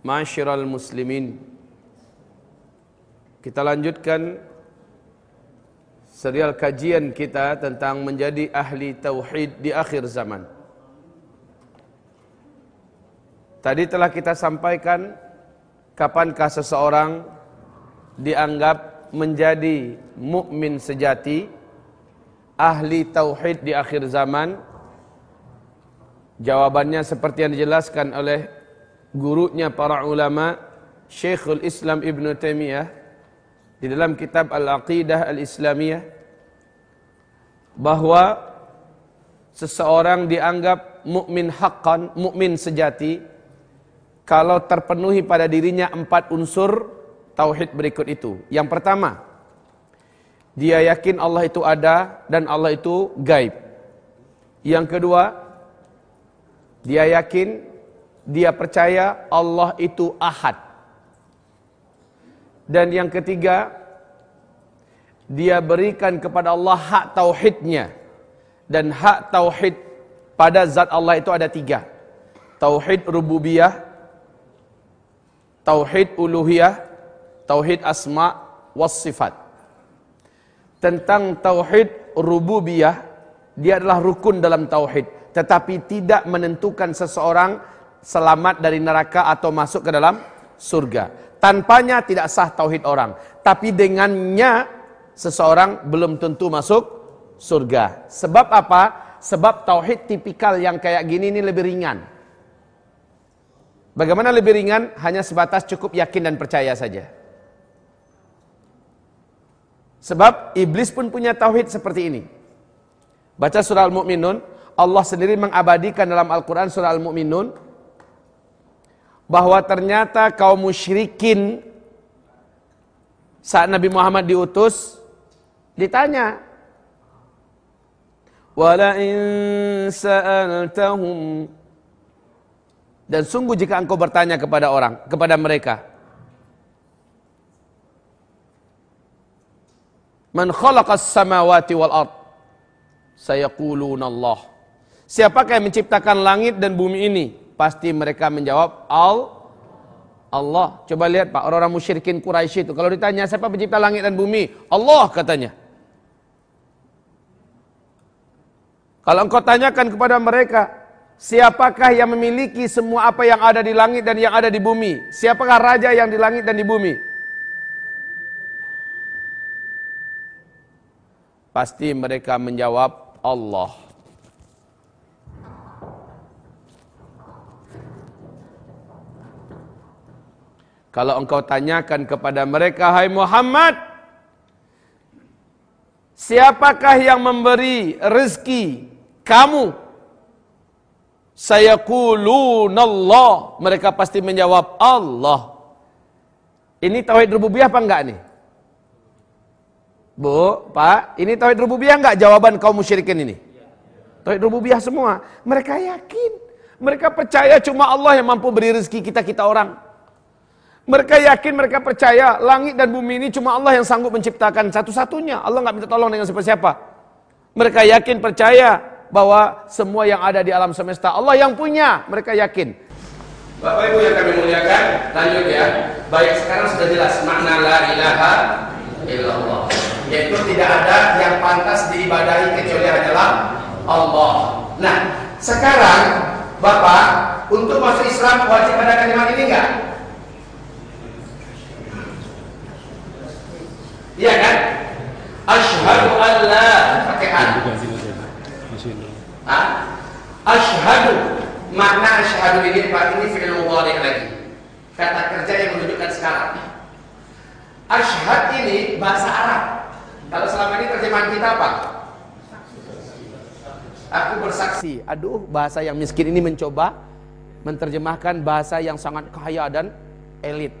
Masyiral muslimin. Kita lanjutkan Serial kajian kita tentang menjadi ahli tauhid di akhir zaman. Tadi telah kita sampaikan Kapankah seseorang Dianggap menjadi mukmin sejati Ahli tauhid di akhir zaman? Jawabannya seperti yang dijelaskan oleh gurunya para ulama Syekhul Islam Ibn Taimiyah di dalam kitab Al-Aqidah Al-Islamiyah bahwa seseorang dianggap mukmin haqqan, mukmin sejati kalau terpenuhi pada dirinya empat unsur tauhid berikut itu. Yang pertama, dia yakin Allah itu ada dan Allah itu gaib. Yang kedua, dia yakin dia percaya Allah itu ahad. Dan yang ketiga, dia berikan kepada Allah hak tauhidnya. Dan hak tauhid pada zat Allah itu ada tiga. Tauhid rububiyah, tauhid uluhiyah, tauhid asma was sifat. Tentang tauhid rububiyah, dia adalah rukun dalam tauhid, tetapi tidak menentukan seseorang selamat dari neraka atau masuk ke dalam surga. Tanpanya tidak sah tauhid orang, tapi dengannya seseorang belum tentu masuk surga. Sebab apa? Sebab tauhid tipikal yang kayak gini ini lebih ringan. Bagaimana lebih ringan? Hanya sebatas cukup yakin dan percaya saja. Sebab iblis pun punya tauhid seperti ini. Baca surah Al-Mu'minun, Allah sendiri mengabadikan dalam Al-Quran surah Al-Mu'minun, bahwa ternyata kaum musyrikin saat Nabi Muhammad diutus ditanya wala in dan sungguh jika engkau bertanya kepada orang kepada mereka man khalaqas samawati wal ard? Sayaquluna Allah siapakah yang menciptakan langit dan bumi ini Pasti mereka menjawab Al Allah. Coba lihat Pak, orang-orang musyrikin Quraisy itu kalau ditanya siapa pencipta langit dan bumi? Allah katanya. Kalau engkau tanyakan kepada mereka, siapakah yang memiliki semua apa yang ada di langit dan yang ada di bumi? Siapakah raja yang di langit dan di bumi? Pasti mereka menjawab Allah. Kalau engkau tanyakan kepada mereka, hai Muhammad, siapakah yang memberi rezeki kamu? Saya kulunallah. Mereka pasti menjawab Allah. Ini tauhid rububiyah apa enggak nih? Bu, Pak, ini tauhid rububiyah enggak jawaban kaum musyrikin ini? Tauhid rububiyah semua. Mereka yakin. Mereka percaya cuma Allah yang mampu beri rezeki kita-kita orang. Mereka yakin, mereka percaya langit dan bumi ini cuma Allah yang sanggup menciptakan satu-satunya. Allah nggak minta tolong dengan siapa-siapa. Mereka yakin, percaya bahwa semua yang ada di alam semesta Allah yang punya. Mereka yakin. Bapak Ibu yang kami muliakan, lanjut ya. Baik sekarang sudah jelas makna la ilaha illallah. Yaitu tidak ada yang pantas diibadahi kecuali hanyalah Allah. Nah, sekarang Bapak untuk masuk Islam wajib ada kalimat ini enggak? Iya kan? Ashhadu an la pakai an. Ah? Ashhadu makna ashhadu ini Pak ini fi'il mudhari lagi. Kata kerja yang menunjukkan sekarang. Ashhad ini bahasa Arab. Kalau selama ini terjemahan kita apa? Aku bersaksi. Aduh, bahasa yang miskin ini mencoba menerjemahkan bahasa yang sangat kaya dan elit.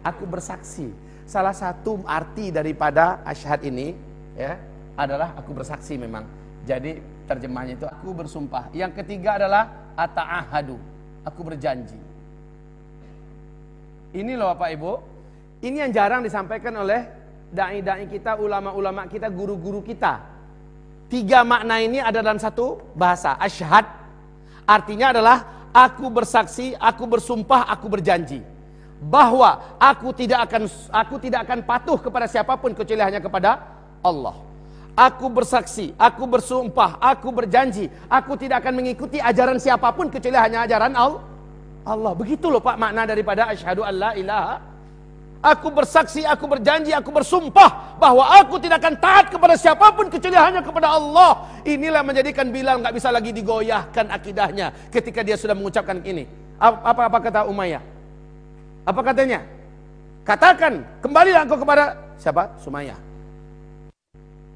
Aku bersaksi salah satu arti daripada asyhad ini ya adalah aku bersaksi memang. Jadi terjemahnya itu aku bersumpah. Yang ketiga adalah ata'ahadu. Aku berjanji. Ini loh Bapak Ibu. Ini yang jarang disampaikan oleh dai-dai kita, ulama-ulama kita, guru-guru kita. Tiga makna ini ada dalam satu bahasa. Asyhad artinya adalah aku bersaksi, aku bersumpah, aku berjanji bahwa aku tidak akan aku tidak akan patuh kepada siapa pun kecuali hanya kepada Allah. Aku bersaksi, aku bersumpah, aku berjanji, aku tidak akan mengikuti ajaran siapa pun kecuali hanya ajaran Allah. Allah. Begitu loh Pak makna daripada asyhadu alla ilaha Aku bersaksi, aku berjanji, aku bersumpah bahwa aku tidak akan taat kepada siapa pun kecuali hanya kepada Allah. Inilah menjadikan Bilal nggak bisa lagi digoyahkan akidahnya ketika dia sudah mengucapkan ini. Apa apa kata Umayyah? Apa katanya? Katakan, kembalilah engkau kepada siapa? Sumayyah.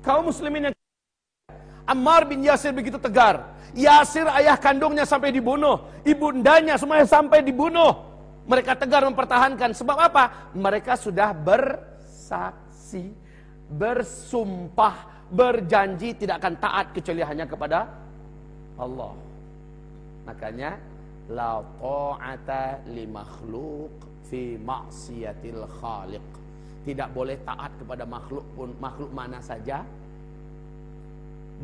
Kau muslimin yang Ammar bin Yasir begitu tegar. Yasir ayah kandungnya sampai dibunuh, ibundanya semuanya sampai dibunuh. Mereka tegar mempertahankan. Sebab apa? Mereka sudah bersaksi, bersumpah, berjanji tidak akan taat kecuali hanya kepada Allah. Makanya la ta'ata li makhluk fi maksiatil khaliq. Tidak boleh taat kepada makhluk pun makhluk mana saja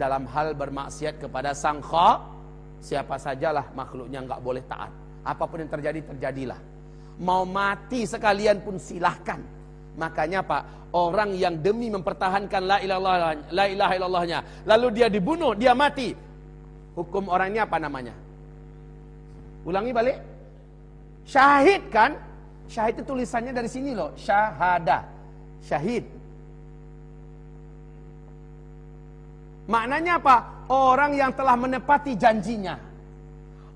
dalam hal bermaksiat kepada sang kha siapa sajalah makhluknya nggak boleh taat apa pun yang terjadi terjadilah mau mati sekalian pun silahkan. Makanya Pak, orang yang demi mempertahankan la ilaha la ilaha illallahnya, lalu dia dibunuh, dia mati. Hukum orang ini apa namanya? Ulangi balik. Syahid kan? Syahid itu tulisannya dari sini loh, syahada. Syahid. Maknanya apa? Orang yang telah menepati janjinya.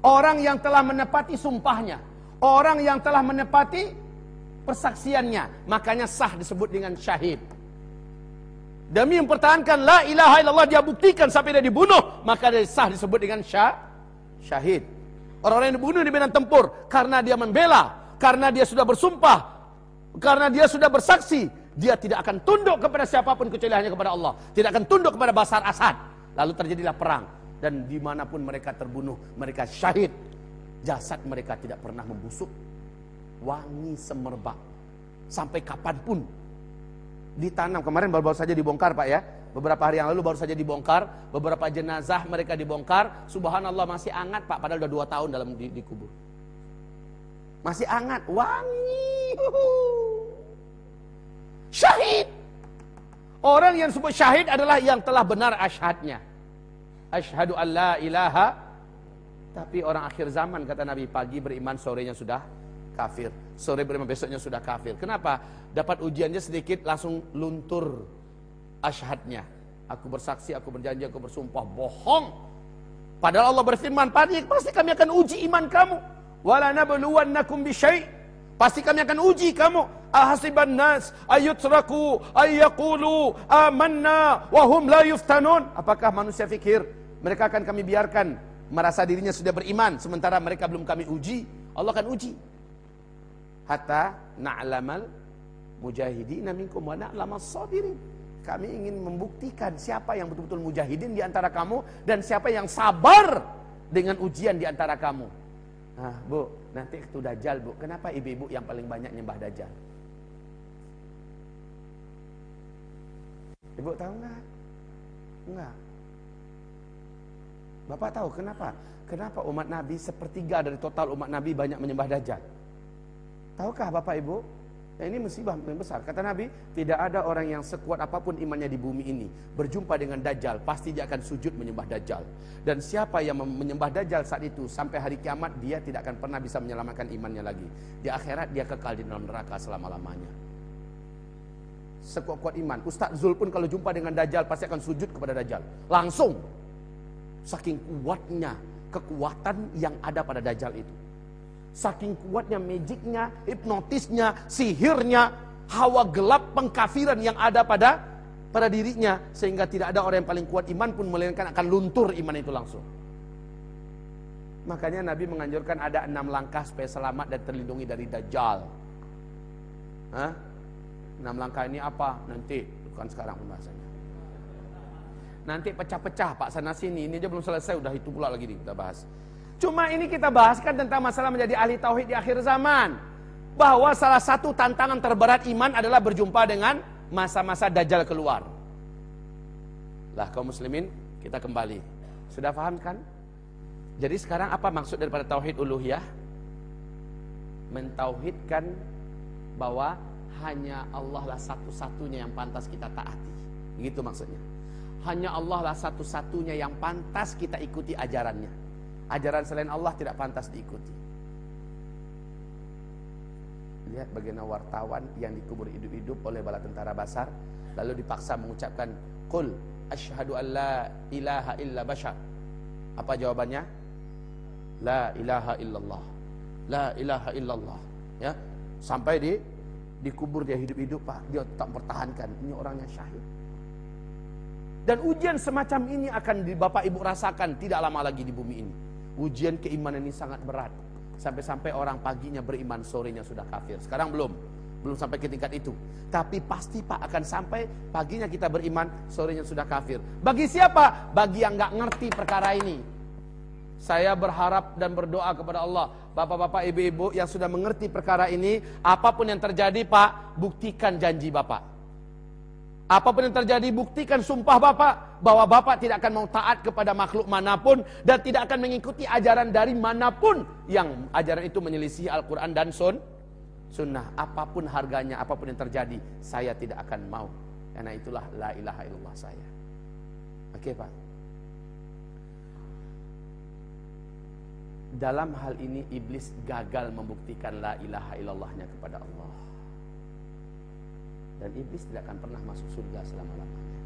Orang yang telah menepati sumpahnya. Orang yang telah menepati persaksiannya, makanya sah disebut dengan syahid. Demi mempertahankan la ilaha illallah dia buktikan sampai dia dibunuh, maka dia sah disebut dengan syah, syahid. Orang-orang yang dibunuh di medan tempur karena dia membela, karena dia sudah bersumpah, karena dia sudah bersaksi, dia tidak akan tunduk kepada siapa pun kecuali hanya kepada Allah. Tidak akan tunduk kepada Basar Asad. Lalu terjadilah perang dan di mana pun mereka terbunuh, mereka syahid jasad mereka tidak pernah membusuk. Wangi semerbak. Sampai kapan pun. Ditanam. Kemarin baru-baru saja dibongkar Pak ya. Beberapa hari yang lalu baru saja dibongkar. Beberapa jenazah mereka dibongkar. Subhanallah masih hangat Pak. Padahal sudah dua tahun dalam di, dikubur. Masih hangat. Wangi. Syahid. Orang yang sebut syahid adalah yang telah benar asyhadnya. Asyhadu an la ilaha tapi orang akhir zaman kata Nabi pagi beriman sorenya sudah kafir. Sore beriman besoknya sudah kafir. Kenapa? Dapat ujiannya sedikit langsung luntur asyhadnya. Aku bersaksi, aku berjanji, aku bersumpah bohong. Padahal Allah berfirman, pasti kami akan uji iman kamu. Wala nabluwannakum bisyai' Pasti kami akan uji kamu. Ahasiban nas ayutraku ayyaqulu amanna wa hum la yuftanun. Apakah manusia fikir? Mereka akan kami biarkan merasa dirinya sudah beriman sementara mereka belum kami uji. Allah akan uji. Hatta na'lamal mujahidin minkum wa na'lamas sabirin. Kami ingin membuktikan siapa yang betul-betul mujahidin di antara kamu dan siapa yang sabar dengan ujian di antara kamu nah bu nanti itu dajjal bu kenapa ibu-ibu yang paling banyak nyembah dajjal ibu tahu nggak enggak Bapak tahu kenapa? Kenapa umat Nabi sepertiga dari total umat Nabi banyak menyembah Dajjal? Tahukah Bapak Ibu? Ya, ini musibah yang besar. Kata Nabi, tidak ada orang yang sekuat apa pun imannya di bumi ini. Berjumpa dengan Dajjal, pasti dia akan sujud menyembah Dajjal. Dan siapa yang menyembah Dajjal saat itu, sampai hari kiamat, dia tidak akan pernah bisa menyelamatkan imannya lagi. Di akhirat, dia kekal di dalam neraka selama-lamanya. Sekuat-kuat iman. Ustaz Zul pun kalau jumpa dengan Dajjal, pasti akan sujud kepada Dajjal. Langsung. Saking kuatnya kekuatan yang ada pada Dajjal itu. Saking kuatnya magicnya, hipnotisnya, sihirnya, hawa gelap pengkafiran yang ada pada pada dirinya sehingga tidak ada orang yang paling kuat iman pun melainkan akan luntur iman itu langsung. Makanya Nabi menganjurkan ada enam langkah supaya selamat dan terlindungi dari Dajjal. Hah? Enam langkah ini apa? Nanti bukan sekarang pembahasannya. Nanti pecah-pecah Pak sana sini. Ini aja belum selesai udah itu pula lagi kita bahas. Cuma ini kita bahaskan tentang masalah menjadi ahli tauhid di akhir zaman. Bahwa salah satu tantangan terberat iman adalah berjumpa dengan masa-masa dajjal keluar. Lah kaum muslimin, kita kembali. Sudah paham kan? Jadi sekarang apa maksud daripada tauhid uluhiyah? Mentauhidkan bahwa hanya Allah lah satu-satunya yang pantas kita taati. Begitu maksudnya. Hanya Allah lah satu-satunya yang pantas kita ikuti ajarannya. Ajaran selain Allah tidak pantas diikuti. Lihat bagaimana wartawan yang dikubur hidup-hidup oleh bala tentara Basar lalu dipaksa mengucapkan qul asyhadu an la ilaha illa bashar. Apa jawabannya? La ilaha illallah. La ilaha illallah. Ya. Sampai di dikubur dia hidup-hidup Pak, dia tetap mempertahankan ini orangnya syahid. Dan ujian semacam ini akan Bapak Ibu rasakan tidak lama lagi di bumi ini. Ujian keimanan ini sangat berat. Sampai-sampai orang paginya beriman, sorenya sudah kafir. Sekarang belum. Belum sampai ke tingkat itu. Tapi pasti Pak akan sampai paginya kita beriman, sorenya sudah kafir. Bagi siapa? Bagi yang nggak ngerti perkara ini. Saya berharap dan berdoa kepada Allah. Bapak-bapak, ibu-ibu yang sudah mengerti perkara ini. Apa pun yang terjadi Pak, buktikan janji Bapak. Apa pun yang terjadi buktikan sumpah Bapak bahwa Bapak tidak akan mau taat kepada makhluk mana pun dan tidak akan mengikuti ajaran dari mana pun yang ajaran itu menyelisih Al-Qur'an dan sun sunnah. Apa pun harganya, apa pun yang terjadi, saya tidak akan mau. Karena itulah la ilaha illallah saya. Oke, Pak. Dalam hal ini iblis gagal membuktikan la ilaha illallahnya kepada Allah. Dan iblis tidak akan pernah masuk surga selama-lamanya.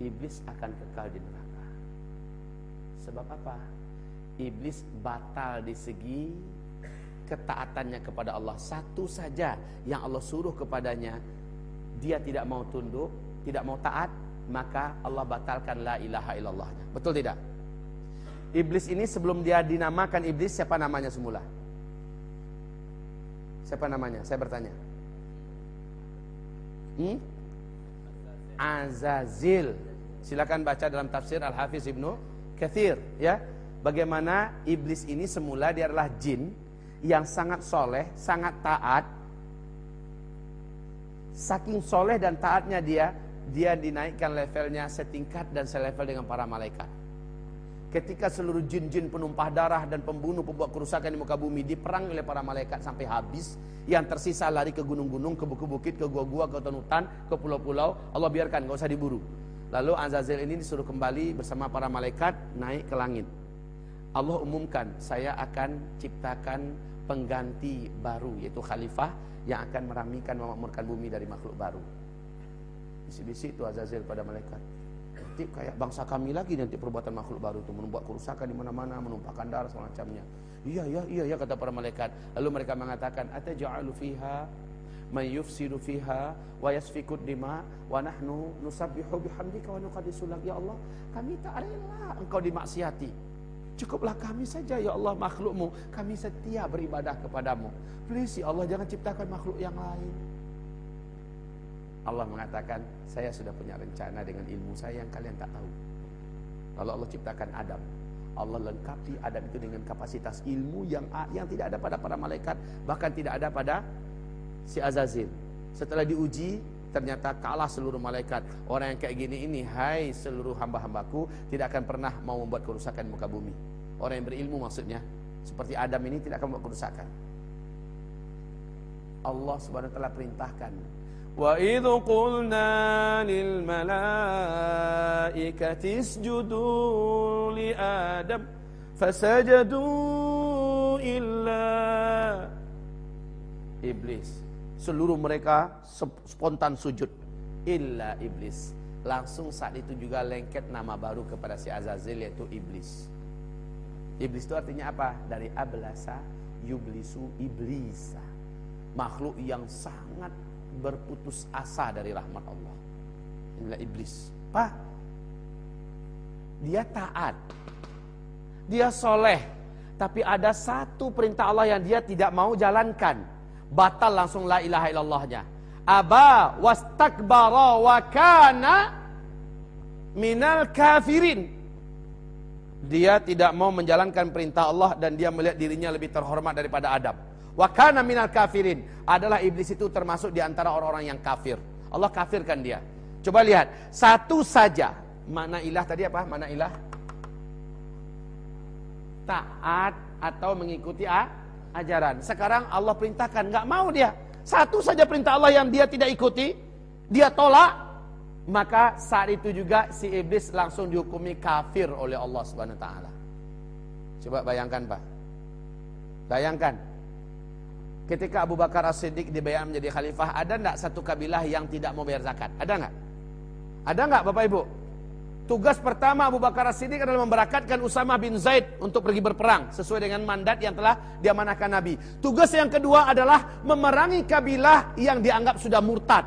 Iblis akan kekal di neraka. Sebab apa? Iblis batal di segi ketaatannya kepada Allah. Satu saja yang Allah suruh kepadanya, dia tidak mau tunduk, tidak mau taat, maka Allah batalkan la ilaha illallahnya. Betul tidak? Iblis ini sebelum dia dinamakan iblis, siapa namanya semula? Siapa namanya? Saya bertanya. Hmm? Azazil. Silakan baca dalam tafsir Al-Hafiz Ibnu Kathir ya. Bagaimana iblis ini semula dia adalah jin yang sangat soleh, sangat taat. Saking soleh dan taatnya dia, dia dinaikkan levelnya setingkat dan selevel dengan para malaikat. Ketika seluruh jin-jin penumpah darah dan pembunuh pembuat kerusakan di muka bumi diperang oleh para malaikat sampai habis, yang tersisa lari ke gunung-gunung, ke bukit-bukit, ke gua-gua, ke hutan, ke pulau-pulau, Allah biarkan, gak usah diburu. Lalu Azazel ini disuruh kembali bersama para malaikat naik ke langit. Allah umumkan, saya akan ciptakan pengganti baru, yaitu khalifah yang akan meramikan, memakmurkan bumi dari makhluk baru. Bisi-bisi itu Azazel pada malaikat nanti kayak bangsa kami lagi nanti perbuatan makhluk baru itu membuat kerusakan di mana-mana, menumpahkan darah semacamnya. Iya, iya, iya, ya kata para malaikat. Lalu mereka mengatakan, "Ataj'alu fiha may yufsidu fiha wa yasfiku dima wa nahnu nusabbihu bihamdika wa nuqaddisu lak." Ya Allah, kami tak rela engkau dimaksiati. Cukuplah kami saja ya Allah makhlukmu. Kami setia beribadah kepadamu. Please ya Allah jangan ciptakan makhluk yang lain. Allah mengatakan, saya sudah punya rencana dengan ilmu saya yang kalian tak tahu. Kalau Allah ciptakan Adam, Allah lengkapi Adam itu dengan kapasitas ilmu yang yang tidak ada pada para malaikat, bahkan tidak ada pada si Azazil. Setelah diuji, ternyata kalah seluruh malaikat. Orang yang kayak gini ini, hai seluruh hamba-hambaku, tidak akan pernah mau membuat kerusakan muka bumi. Orang yang berilmu maksudnya, seperti Adam ini tidak akan membuat kerusakan. Allah subhanahu wa ta'ala perintahkan وإذ قلنا للملائكة اسجدوا لآدم فسجدوا إلا Iblis Seluruh mereka spontan sujud Illa Iblis Langsung saat itu juga lengket nama baru kepada si Azazel yaitu Iblis Iblis itu artinya apa? Dari ablasa yublisu iblisa Makhluk yang sangat berputus asa dari rahmat Allah. Inilah iblis. Pak, dia taat. Dia soleh. Tapi ada satu perintah Allah yang dia tidak mau jalankan. Batal langsung la ilaha illallahnya. Aba wastakbara wa kana minal kafirin. Dia tidak mau menjalankan perintah Allah dan dia melihat dirinya lebih terhormat daripada Adam. Wa kana minal kafirin. Adalah iblis itu termasuk di antara orang-orang yang kafir. Allah kafirkan dia. Coba lihat, satu saja. Mana ilah tadi apa? Mana ilah? taat atau mengikuti ajaran. Sekarang Allah perintahkan, nggak mau dia. Satu saja perintah Allah yang dia tidak ikuti, dia tolak, maka saat itu juga si iblis langsung dihukumi kafir oleh Allah Subhanahu taala. Coba bayangkan, Pak. Bayangkan. Ketika Abu Bakar As-Siddiq dibayar menjadi khalifah, ada enggak satu kabilah yang tidak mau bayar zakat? Ada enggak? Ada enggak Bapak Ibu? Tugas pertama Abu Bakar As-Siddiq adalah memberakatkan Usama bin Zaid untuk pergi berperang sesuai dengan mandat yang telah diamanahkan Nabi. Tugas yang kedua adalah memerangi kabilah yang dianggap sudah murtad.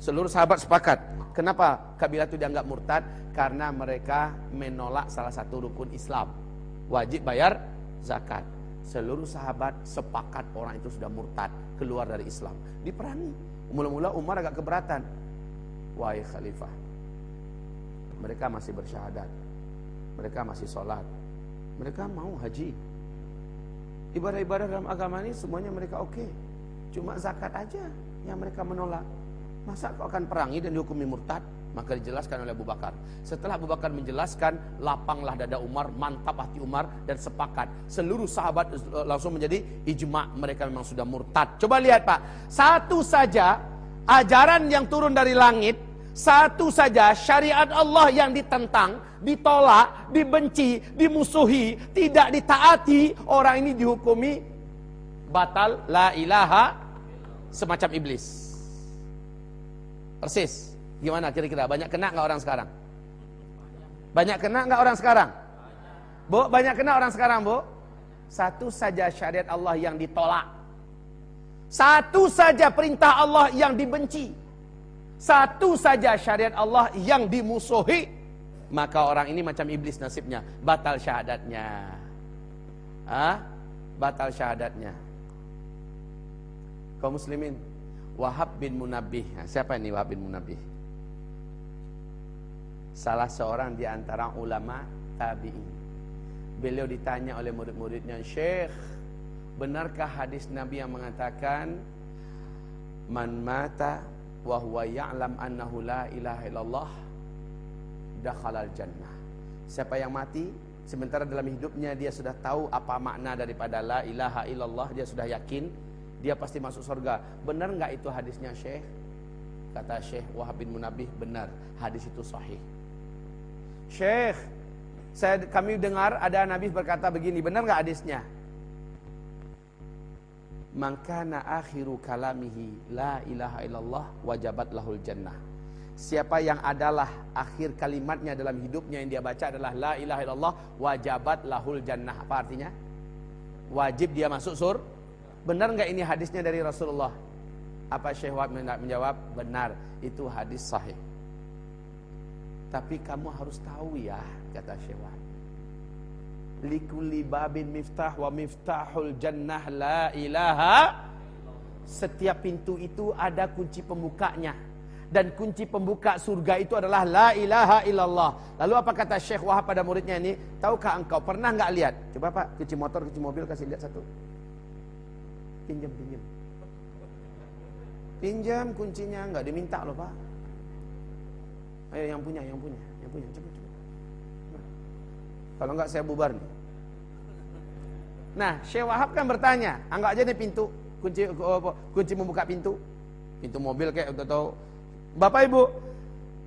Seluruh sahabat sepakat. Kenapa kabilah itu dianggap murtad? Karena mereka menolak salah satu rukun Islam. Wajib bayar zakat. Seluruh sahabat sepakat orang itu sudah murtad, keluar dari Islam. Diperangi. Mula-mula Umar agak keberatan. Wahai khalifah, mereka masih bersyahadat. Mereka masih sholat. Mereka mau haji. Ibadah-ibadah dalam agama ini semuanya mereka oke. Okay. Cuma zakat aja yang mereka menolak. Masa kau akan perangi dan dihukumi murtad? Maka dijelaskan oleh Abu Bakar. Setelah Abu Bakar menjelaskan, lapanglah dada Umar, mantap hati Umar dan sepakat. Seluruh sahabat eh, langsung menjadi ijma mereka memang sudah murtad. Coba lihat Pak, satu saja ajaran yang turun dari langit satu saja syariat Allah yang ditentang, ditolak, dibenci, dimusuhi, tidak ditaati, orang ini dihukumi batal la ilaha semacam iblis. Persis. Gimana kira-kira? Banyak kena nggak orang sekarang? Banyak kena nggak orang sekarang? Bu, banyak kena orang sekarang, Bu? Satu saja syariat Allah yang ditolak. Satu saja perintah Allah yang dibenci. Satu saja syariat Allah yang dimusuhi. Maka orang ini macam iblis nasibnya. Batal syahadatnya. Hah? Batal syahadatnya. Kau muslimin. Wahab bin Munabih. Siapa ini Wahab bin Munabih? Salah seorang di antara ulama tabi'in. Beliau ditanya oleh murid-muridnya, Syekh, benarkah hadis Nabi yang mengatakan man mata wa huwa ya'lam annahu la ilaha illallah dakhalal jannah. Siapa yang mati sementara dalam hidupnya dia sudah tahu apa makna daripada la ilaha illallah, dia sudah yakin dia pasti masuk surga. Benar enggak itu hadisnya Syekh? Kata Syekh Wahab bin Munabih, benar. Hadis itu sahih. Syekh, saya kami dengar ada nabi berkata begini, benar enggak hadisnya? Mangkana akhiru kalamihi la ilaha illallah wajabat lahul jannah. Siapa yang adalah akhir kalimatnya dalam hidupnya yang dia baca adalah la ilaha illallah wajabat lahul jannah. Apa artinya? Wajib dia masuk sur. Benar enggak ini hadisnya dari Rasulullah? Apa Syekh Wahab menjawab? Benar, itu hadis sahih. Tapi kamu harus tahu ya, kata Syekh Wahab likulli babin miftah wa miftahul jannah la ilaha setiap pintu itu ada kunci pembukanya. Dan kunci pembuka surga itu adalah la ilaha illallah. Lalu apa kata Syekh Wahab pada muridnya ini? Tahukah engkau pernah enggak lihat? Coba Pak kunci motor kunci mobil kasih lihat satu. Pinjam pinjam. Pinjam kuncinya enggak diminta loh Pak ayo yang punya yang punya yang punya coba coba kalau enggak saya bubar nih. Nah, Syekh Wahab kan bertanya, anggap aja nih pintu, kunci kunci membuka pintu. Pintu mobil kayak atau Bapak Ibu,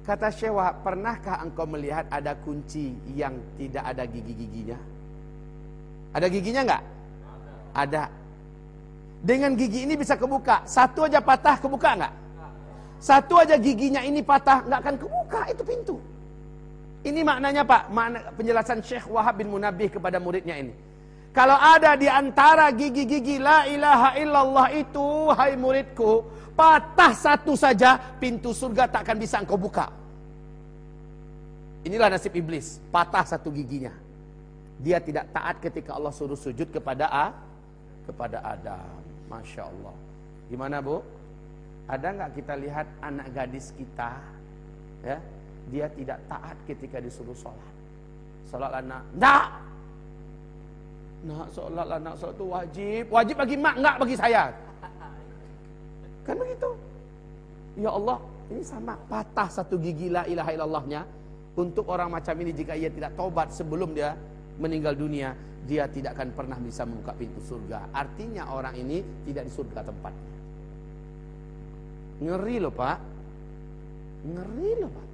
kata Syekh Wahab, pernahkah engkau melihat ada kunci yang tidak ada gigi-giginya? Ada giginya enggak? Ada. Dengan gigi ini bisa kebuka. Satu aja patah kebuka enggak? Satu aja giginya ini patah enggak akan kebuka itu pintu. Ini maknanya Pak, makna penjelasan Syekh Wahab bin Munabih kepada muridnya ini. Kalau ada di antara gigi-gigi la ilaha illallah itu, hai muridku, patah satu saja, pintu surga tak akan bisa engkau buka. Inilah nasib iblis, patah satu giginya. Dia tidak taat ketika Allah suruh sujud kepada A, kepada Adam. Masya Allah. Gimana bu? Ada nggak kita lihat anak gadis kita, ya, dia tidak taat ketika disuruh sholat. Sholat anak, nak. Nak sholat lah, nak sholat itu wajib. Wajib bagi mak, enggak bagi saya. Kan begitu. Ya Allah, ini sama patah satu gigi la ilaha illallahnya untuk orang macam ini jika ia tidak tobat sebelum dia meninggal dunia, dia tidak akan pernah bisa membuka pintu surga. Artinya orang ini tidak di surga tempatnya. Ngeri loh pak. Ngeri loh pak.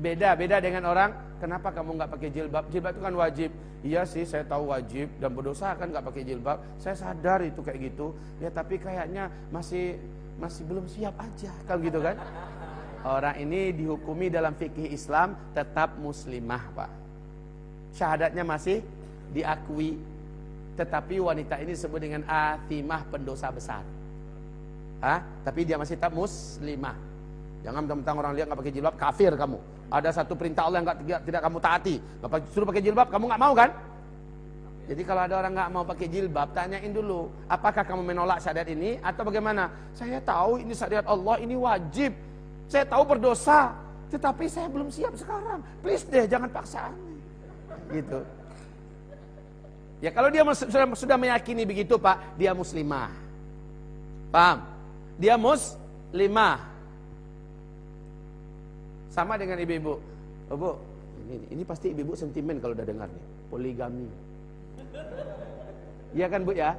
Beda, beda dengan orang, kenapa kamu nggak pakai jilbab? Jilbab itu kan wajib. Iya sih, saya tahu wajib dan berdosa kan nggak pakai jilbab. Saya sadar itu kayak gitu. Ya tapi kayaknya masih masih belum siap aja, kalau gitu kan? Orang ini dihukumi dalam fikih Islam tetap muslimah, Pak. Syahadatnya masih diakui. Tetapi wanita ini disebut dengan atimah pendosa besar. Hah? Tapi dia masih tetap muslimah. Jangan mentang-mentang orang lihat nggak pakai jilbab, kafir kamu. Ada satu perintah Allah yang gak, tidak, kamu taati. Bapak suruh pakai jilbab, kamu nggak mau kan? Jadi kalau ada orang nggak mau pakai jilbab, tanyain dulu, apakah kamu menolak syariat ini atau bagaimana? Saya tahu ini syariat Allah, ini wajib. Saya tahu berdosa, tetapi saya belum siap sekarang. Please deh, jangan paksa Gitu. Ya kalau dia sudah meyakini begitu Pak, dia muslimah. Paham? Dia muslimah. Sama dengan ibu-ibu. Oh, Bu, ini, ini pasti ibu-ibu sentimen kalau udah dengar nih. Poligami. Iya kan Bu ya?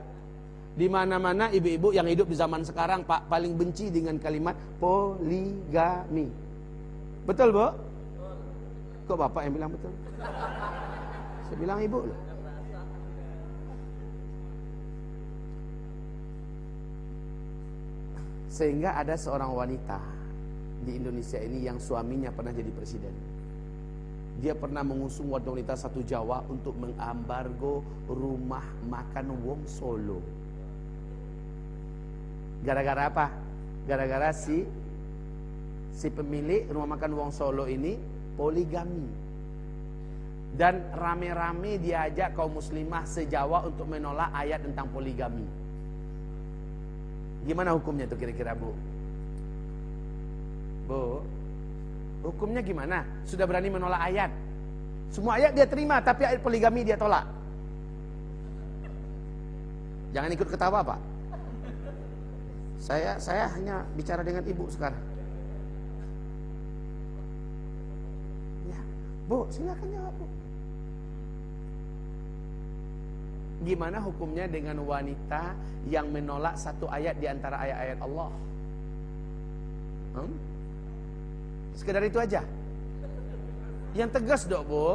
Di mana-mana ibu-ibu yang hidup di zaman sekarang Pak paling benci dengan kalimat poligami. Betul, Bu? Kok Bapak yang bilang betul? Saya bilang Ibu loh. Sehingga ada seorang wanita di Indonesia ini yang suaminya pernah jadi presiden. Dia pernah mengusung wanita satu Jawa untuk mengambargo rumah makan Wong Solo. Gara-gara apa? Gara-gara si si pemilik rumah makan Wong Solo ini poligami. Dan rame-rame diajak kaum muslimah sejawa untuk menolak ayat tentang poligami. Gimana hukumnya itu kira-kira Bu? Bu, hukumnya gimana? Sudah berani menolak ayat. Semua ayat dia terima, tapi ayat poligami dia tolak. Jangan ikut ketawa, Pak. Saya saya hanya bicara dengan ibu sekarang. Ya, Bu, silakan jawab, Bu. Gimana hukumnya dengan wanita yang menolak satu ayat di antara ayat-ayat Allah? Hmm? Sekedar itu aja. Yang tegas dok bu.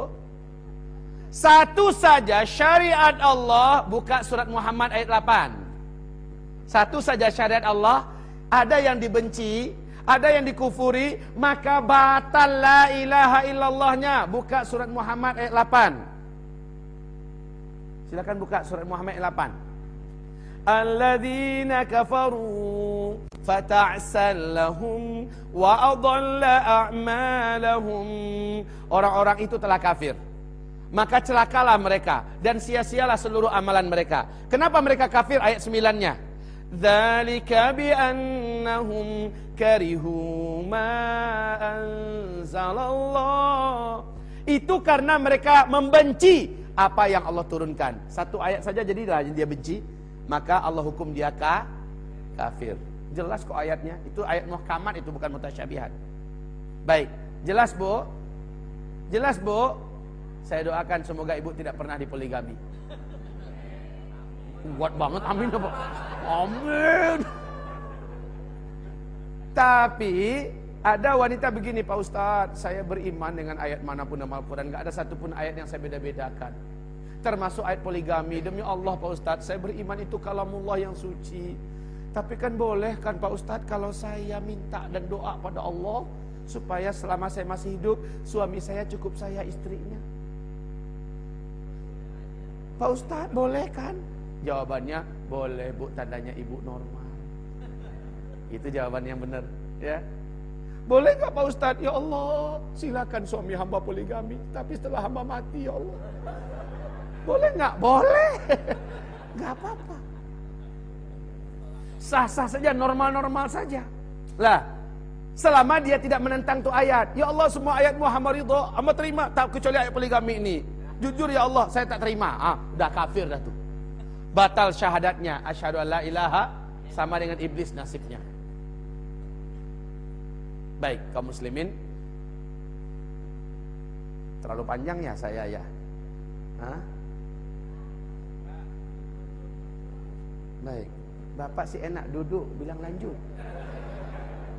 Satu saja syariat Allah buka surat Muhammad ayat 8. Satu saja syariat Allah, ada yang dibenci, ada yang dikufuri, maka batal la ilaha illallahnya. Buka surat Muhammad ayat 8. Silakan buka surat Muhammad ayat 8. Alladzina kafaru fata'sal lahum wa adalla a'malahum. Orang-orang itu telah kafir. Maka celakalah mereka dan sia-sialah seluruh amalan mereka. Kenapa mereka kafir ayat 9-nya? Dzalika bi annahum karihu ma anzalallah. Itu karena mereka membenci apa yang Allah turunkan. Satu ayat saja jadilah dia benci, maka Allah hukum dia ka kafir. Jelas kok ayatnya. Itu ayat muhkamat itu bukan mutasyabihat. Baik, jelas Bu? Jelas Bu? Saya doakan semoga ibu tidak pernah dipoligami. Kuat banget amin apa? Amin. Tapi ada wanita begini Pak Ustadz, saya beriman dengan ayat mana pun dalam Al-Quran, gak ada satupun ayat yang saya beda-bedakan. Termasuk ayat poligami, demi Allah Pak Ustadz, saya beriman itu kalamullah yang suci. Tapi kan boleh kan Pak Ustadz kalau saya minta dan doa pada Allah, supaya selama saya masih hidup, suami saya cukup saya istrinya. Pak Ustadz boleh kan? Jawabannya boleh bu, tandanya ibu normal. Itu jawaban yang benar, ya. Boleh nggak Pak Ustadz? Ya Allah, silakan suami hamba poligami, tapi setelah hamba mati ya Allah. Boleh nggak? Boleh. Nggak apa-apa. Sah-sah saja, normal-normal saja. Lah, selama dia tidak menentang tuh ayat. Ya Allah, semua ayat Muhammad ridho, hamba terima tak kecuali ayat poligami ini. Jujur ya Allah, saya tak terima. Ah, udah kafir dah tuh batal syahadatnya asyhadu ilaha sama dengan iblis nasibnya baik kaum muslimin terlalu panjang ya saya ya Hah? Baik. Bapak sih enak duduk, bilang lanjut.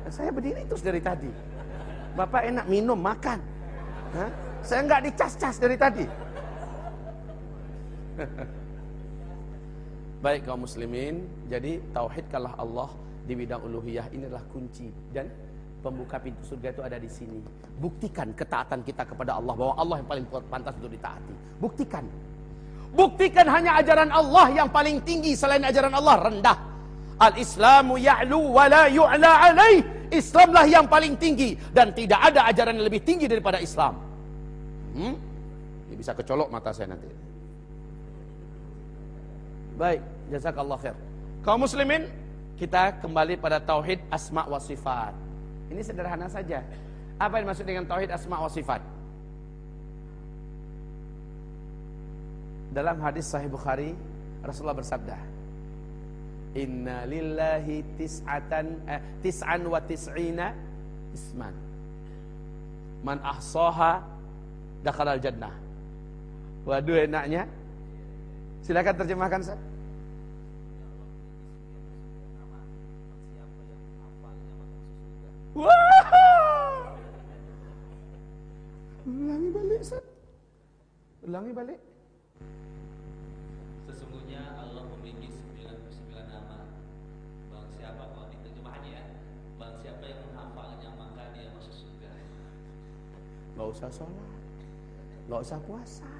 Saya berdiri terus dari tadi. Bapak enak minum, makan. Hah? Saya nggak dicas-cas dari tadi. Baik kaum muslimin, jadi tauhidkanlah Allah di bidang uluhiyah inilah kunci dan pembuka pintu surga itu ada di sini. Buktikan ketaatan kita kepada Allah bahwa Allah yang paling pantas untuk ditaati. Buktikan. Buktikan hanya ajaran Allah yang paling tinggi selain ajaran Allah rendah. Al-Islamu ya'lu wa la yu'la alaih. Islamlah yang paling tinggi dan tidak ada ajaran yang lebih tinggi daripada Islam. Hmm? Ini bisa kecolok mata saya nanti. Baik, jazakallah khair. Kaum muslimin, kita kembali pada tauhid asma wa sifat. Ini sederhana saja. Apa yang maksud dengan tauhid asma wa sifat? Dalam hadis sahih Bukhari, Rasulullah bersabda, Inna lillahi tis'atan eh, tis'an wa tis'ina isman. Man ahsaha dakhalal jannah. Waduh enaknya. Silakan terjemahkan Ustaz. Wah. Ulangi balik, Ustaz. Ulangi balik. Sesungguhnya Allah memiliki 99 nama. Bang siapa kalau diterjemahannya ya? Bang siapa yang menghafalnya maka dia masuk surga. Gak usah sholat, gak usah puasa,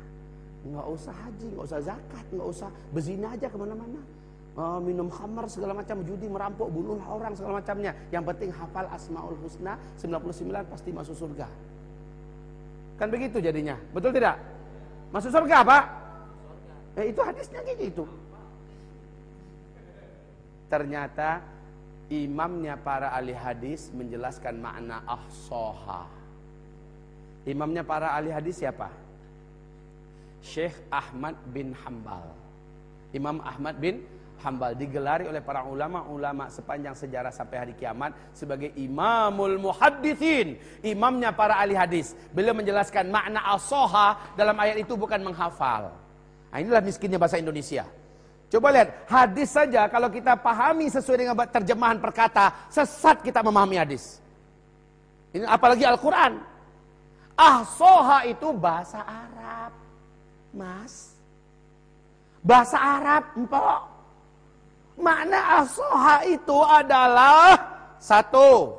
gak usah haji, gak usah zakat, gak usah berzina aja ke mana-mana. Uh, minum khamar segala macam, judi, merampok, bunuh orang segala macamnya. Yang penting hafal Asmaul Husna 99 pasti masuk surga. Kan begitu jadinya, betul tidak? Masuk surga apa? Eh, itu hadisnya kayak gitu. Ternyata imamnya para ahli hadis menjelaskan makna ahsoha. Imamnya para ahli hadis siapa? Syekh Ahmad bin Hambal. Imam Ahmad bin Hambal digelari oleh para ulama-ulama sepanjang sejarah sampai hari kiamat sebagai imamul muhaddithin, imamnya para ahli hadis. Beliau menjelaskan makna asoha dalam ayat itu bukan menghafal. Nah, inilah miskinnya bahasa Indonesia. Coba lihat, hadis saja kalau kita pahami sesuai dengan terjemahan perkata, sesat kita memahami hadis. Ini apalagi Al-Quran. Ahsoha itu bahasa Arab. Mas. Bahasa Arab, empok. Makna asoha itu adalah satu,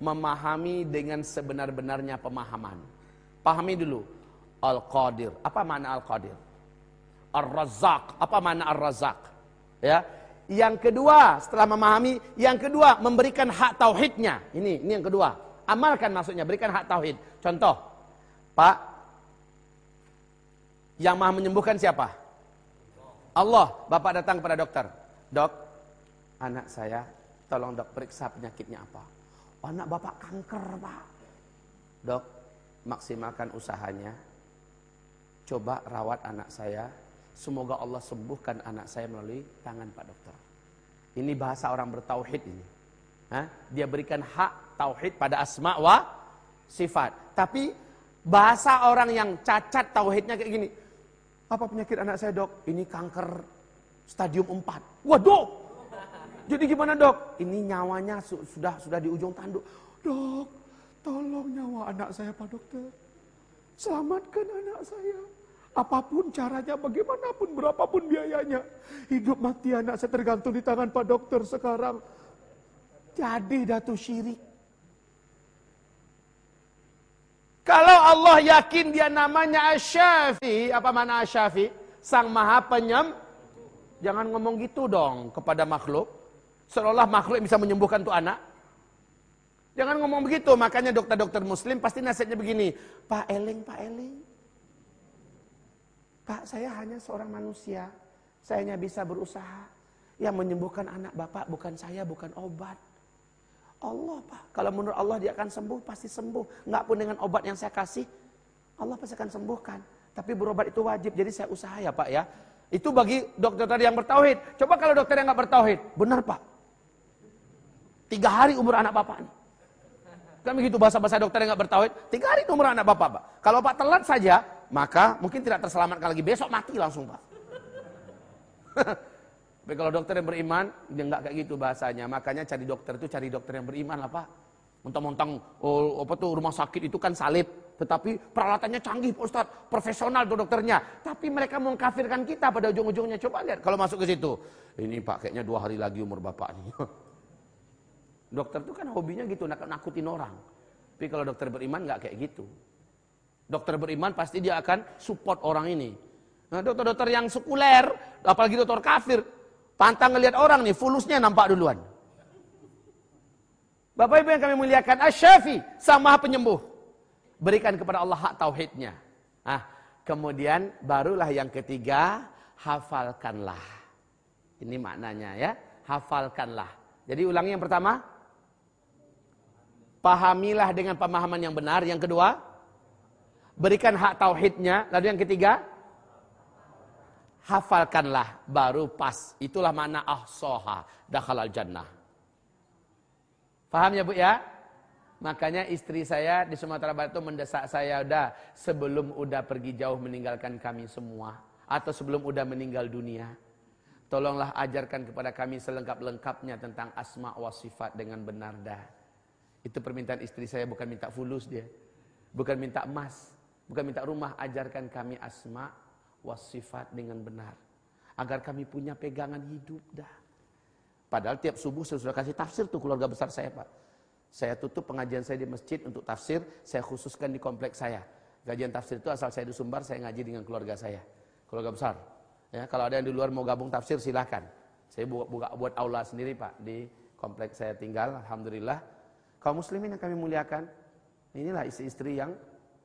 memahami dengan sebenar-benarnya pemahaman. Pahami dulu. Al-Qadir. Apa makna Al-Qadir? Ar-Razzaq. Apa makna Ar-Razzaq? Ya. Yang kedua, setelah memahami, yang kedua memberikan hak tauhidnya. Ini, ini yang kedua. Amalkan maksudnya, berikan hak tauhid. Contoh, Pak, yang maha menyembuhkan siapa? Allah. Bapak datang kepada dokter. Dok, anak saya, tolong dok periksa penyakitnya apa. anak bapak kanker pak. Dok, maksimalkan usahanya. Coba rawat anak saya. Semoga Allah sembuhkan anak saya melalui tangan Pak Dokter. Ini bahasa orang bertauhid ini. Hah? Dia berikan hak tauhid pada asma wa sifat. Tapi bahasa orang yang cacat tauhidnya kayak gini. Apa penyakit anak saya dok? Ini kanker stadium 4. Waduh. Jadi gimana dok? Ini nyawanya sudah sudah di ujung tanduk. Dok, tolong nyawa anak saya Pak Dokter. Selamatkan anak saya. Apa pun caranya, bagaimanapun, berapapun biayanya. Hidup mati anak saya tergantung di tangan Pak Dokter sekarang. Jadi datu syirik. Kalau Allah yakin dia namanya Asyafi, apa mana Asyafi? Sang Maha Penyem. Jangan ngomong gitu dong kepada makhluk. Seolah makhluk bisa menyembuhkan tuh anak. Jangan ngomong begitu, makanya dokter-dokter muslim pasti nasihatnya begini. Pak Eling, Pak Eling. Pak, saya hanya seorang manusia. Saya hanya bisa berusaha. Yang menyembuhkan anak Bapak bukan saya, bukan obat. Allah Pak. Kalau menurut Allah dia akan sembuh, pasti sembuh. Nggak pun dengan obat yang saya kasih, Allah pasti akan sembuhkan. Tapi berobat itu wajib, jadi saya usaha ya Pak ya. Itu bagi dokter tadi yang bertauhid. Coba kalau dokter yang nggak bertauhid, benar Pak. Tiga hari umur anak Bapak nih. Kan begitu bahasa-bahasa dokter yang nggak bertauhid, tiga hari umur anak Bapak Pak. Kalau Pak telat saja, maka mungkin tidak terselamatkan lagi. Besok mati langsung, Pak. Tapi kalau dokter yang beriman, dia nggak kayak gitu bahasanya. Makanya cari dokter itu cari dokter yang beriman lah, Pak. Mentang-mentang oh, apa tuh rumah sakit itu kan salib, tetapi peralatannya canggih, Pak Ustaz. Profesional tuh dokternya. Tapi mereka mengkafirkan kita pada ujung-ujungnya. Coba lihat kalau masuk ke situ. Ini Pak kayaknya dua hari lagi umur Bapak dokter itu kan hobinya gitu, nakut-nakutin orang. Tapi kalau dokter beriman nggak kayak gitu. Dokter beriman pasti dia akan support orang ini. Nah, dokter-dokter yang sekuler, apalagi dokter kafir, pantang ngelihat orang nih, fulusnya nampak duluan. Bapak Ibu yang kami muliakan, Asyafi, sama penyembuh. Berikan kepada Allah hak tauhidnya. Nah, kemudian barulah yang ketiga, hafalkanlah. Ini maknanya ya, hafalkanlah. Jadi ulangi yang pertama, pahamilah dengan pemahaman yang benar. Yang kedua, berikan hak tauhidnya. Lalu yang ketiga, hafalkanlah baru pas. Itulah makna ahsoha dakhalal jannah. Paham ya Bu ya? Makanya istri saya di Sumatera Barat itu mendesak saya udah sebelum udah pergi jauh meninggalkan kami semua atau sebelum udah meninggal dunia. Tolonglah ajarkan kepada kami selengkap-lengkapnya tentang asma wa sifat dengan benar dah. Itu permintaan istri saya bukan minta fulus dia. Bukan minta emas, bukan minta rumah, ajarkan kami asma wa sifat dengan benar. Agar kami punya pegangan hidup dah. Padahal tiap subuh saya sudah kasih tafsir tuh keluarga besar saya Pak. Saya tutup pengajian saya di masjid untuk tafsir, saya khususkan di kompleks saya. Gajian tafsir itu asal saya di Sumbar, saya ngaji dengan keluarga saya. Keluarga besar. Ya, kalau ada yang di luar mau gabung tafsir silahkan. Saya buka, buka buat aula sendiri Pak di kompleks saya tinggal, Alhamdulillah. Kaum muslimin yang kami muliakan, inilah istri-istri yang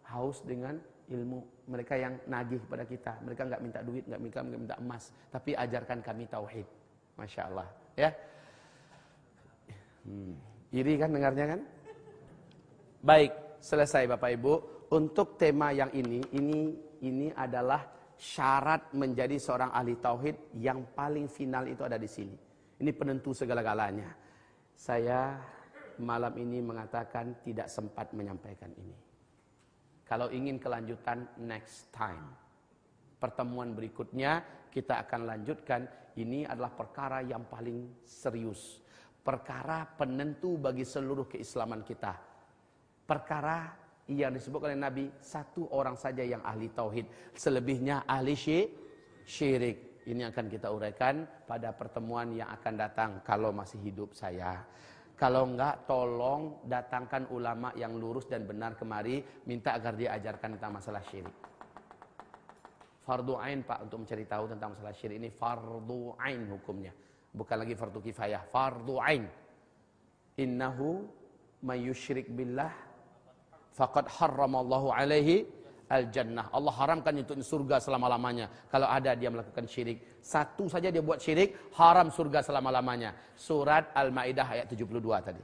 haus dengan ilmu. Mereka yang nagih pada kita. Mereka nggak minta duit, nggak minta, nggak minta emas. Tapi ajarkan kami tauhid. Masya Allah. Ya. Hmm. Iri kan dengarnya kan? Baik, selesai Bapak Ibu. Untuk tema yang ini, ini ini adalah syarat menjadi seorang ahli tauhid yang paling final itu ada di sini. Ini penentu segala-galanya. Saya malam ini mengatakan tidak sempat menyampaikan ini. Kalau ingin kelanjutan next time. Pertemuan berikutnya kita akan lanjutkan ini adalah perkara yang paling serius. Perkara penentu bagi seluruh keislaman kita. Perkara yang disebut oleh Nabi, satu orang saja yang ahli tauhid. Selebihnya ahli syirik. Ini akan kita uraikan pada pertemuan yang akan datang kalau masih hidup saya. Kalau enggak, tolong datangkan ulama yang lurus dan benar kemari, minta agar dia ajarkan tentang masalah syirik. Fardu ain Pak untuk mencari tahu tentang masalah syirik ini fardu ain hukumnya. Bukan lagi fardu kifayah, fardu ain. Innahu may yusyrik billah faqad harramallahu alaihi al-jannah. Allah haramkan untuk surga selama-lamanya. Kalau ada dia melakukan syirik. Satu saja dia buat syirik, haram surga selama-lamanya. Surat Al-Maidah ayat 72 tadi.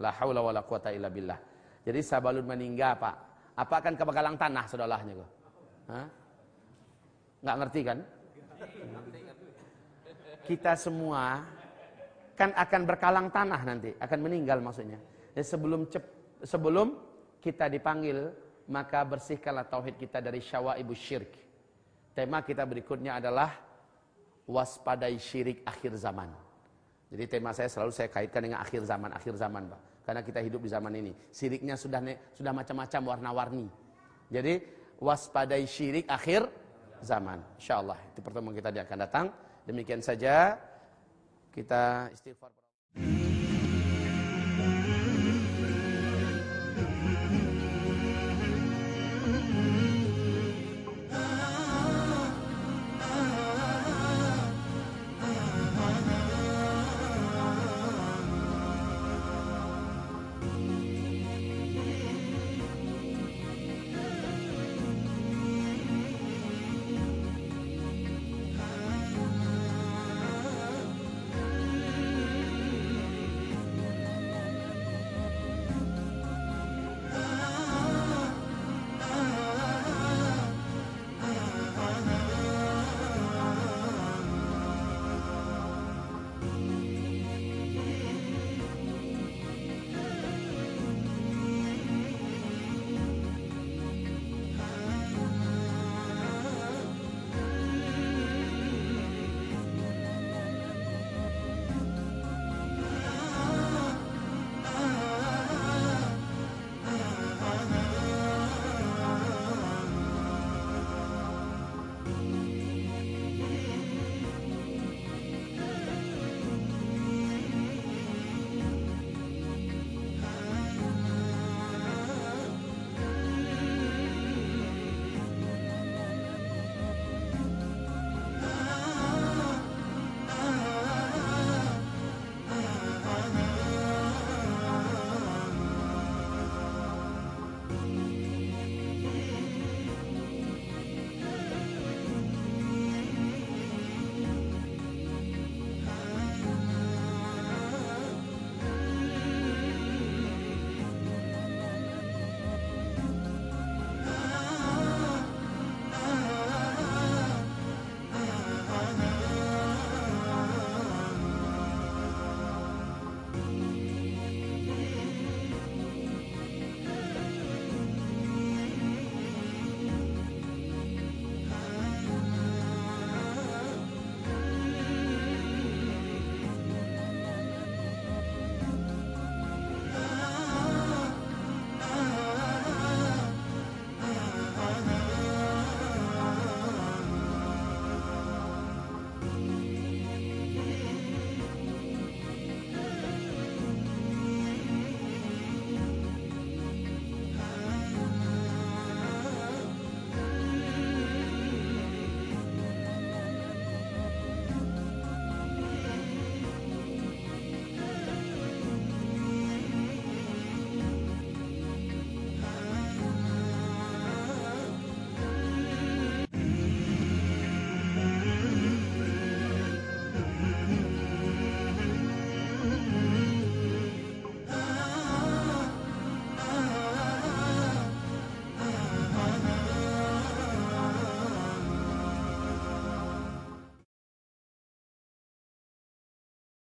La haula wala quwata illa billah. Jadi sabalun meninggal, Pak. Apa akan kebakalan tanah saudaranya kok? Hah? Nggak ngerti kan? Kita semua kan akan berkalang tanah nanti, akan meninggal maksudnya. Dan sebelum cep, sebelum kita dipanggil, maka bersihkanlah tauhid kita dari ibu syirik. Tema kita berikutnya adalah waspadai syirik akhir zaman. Jadi tema saya selalu saya kaitkan dengan akhir zaman, akhir zaman, Pak. Karena kita hidup di zaman ini. Syiriknya sudah sudah macam-macam warna-warni. Jadi waspadai syirik akhir zaman. InsyaAllah itu pertemuan kita akan datang. Demikian saja kita istighfar.